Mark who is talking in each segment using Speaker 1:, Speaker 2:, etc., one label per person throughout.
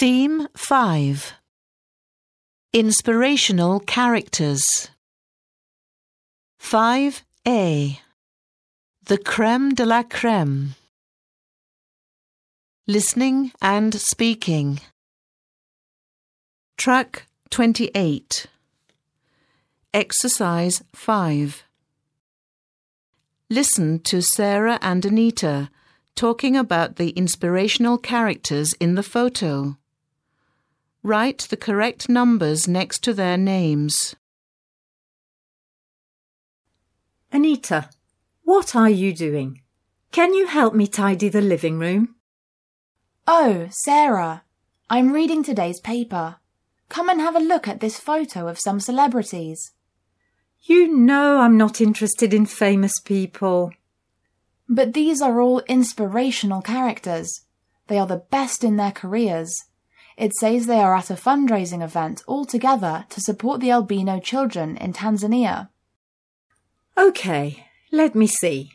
Speaker 1: Theme 5 Inspirational Characters. 5a The creme de la creme Listening and speaking. Track 28 Exercise 5 Listen to Sarah and Anita talking about the inspirational characters in the photo. Write the correct numbers next to their names.
Speaker 2: Anita, what are you doing? Can you help me tidy the living room?
Speaker 3: Oh, Sarah, I'm reading today's paper. Come and have a look at this photo of some celebrities.
Speaker 2: You know I'm not interested in famous people.
Speaker 3: But these are all inspirational characters. They are the best in their careers. It says they are at a fundraising event all together to support the albino children in Tanzania.
Speaker 2: OK, let me see.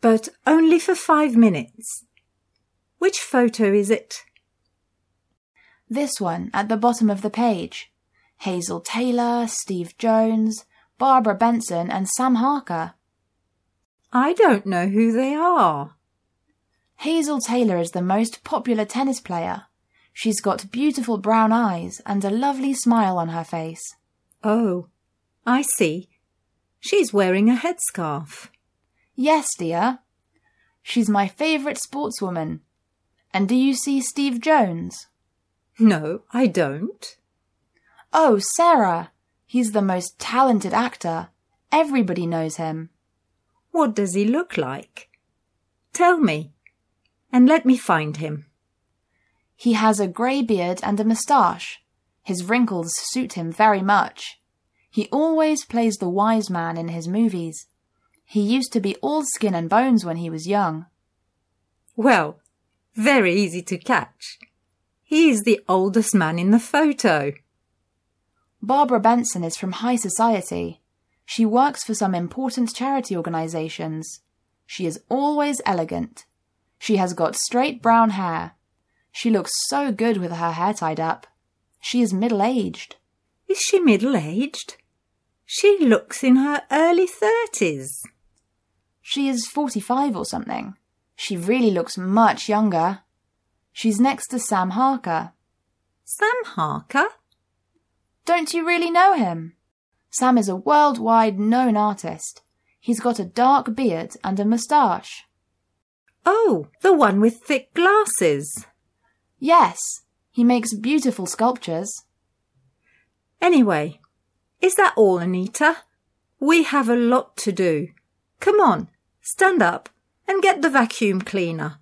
Speaker 2: But only for five minutes. Which photo is it?
Speaker 3: This one at the bottom of the page. Hazel Taylor, Steve Jones, Barbara Benson, and Sam Harker.
Speaker 2: I don't know who they are.
Speaker 3: Hazel Taylor is the most popular tennis player. She's got beautiful brown eyes and a lovely smile on her face.
Speaker 2: Oh, I see. She's wearing a headscarf.
Speaker 3: Yes, dear. She's my favourite sportswoman. And do you see Steve Jones?
Speaker 2: No, I don't.
Speaker 3: Oh, Sarah! He's the most talented actor. Everybody knows him.
Speaker 2: What does he look like? Tell me, and let me find him.
Speaker 3: He has a grey beard and a moustache. His wrinkles suit him very much. He always plays the wise man in his movies. He used to be all skin and bones when he was young.
Speaker 2: Well, very easy to catch. He is the oldest man in the photo.
Speaker 3: Barbara Benson is from high society. She works for some important charity organizations. She is always elegant. She has got straight brown hair. She looks so good with her hair tied up. She is middle aged.
Speaker 2: Is she middle aged? She looks in her early thirties.
Speaker 3: She is 45 or something. She really looks much younger. She's next to Sam Harker.
Speaker 2: Sam Harker?
Speaker 3: Don't you really know him? Sam is a worldwide known artist. He's got a dark beard and a moustache.
Speaker 2: Oh, the one with thick glasses.
Speaker 3: Yes, he makes beautiful sculptures.
Speaker 2: Anyway, is that all, Anita? We have a lot to do. Come on, stand up and get the vacuum cleaner.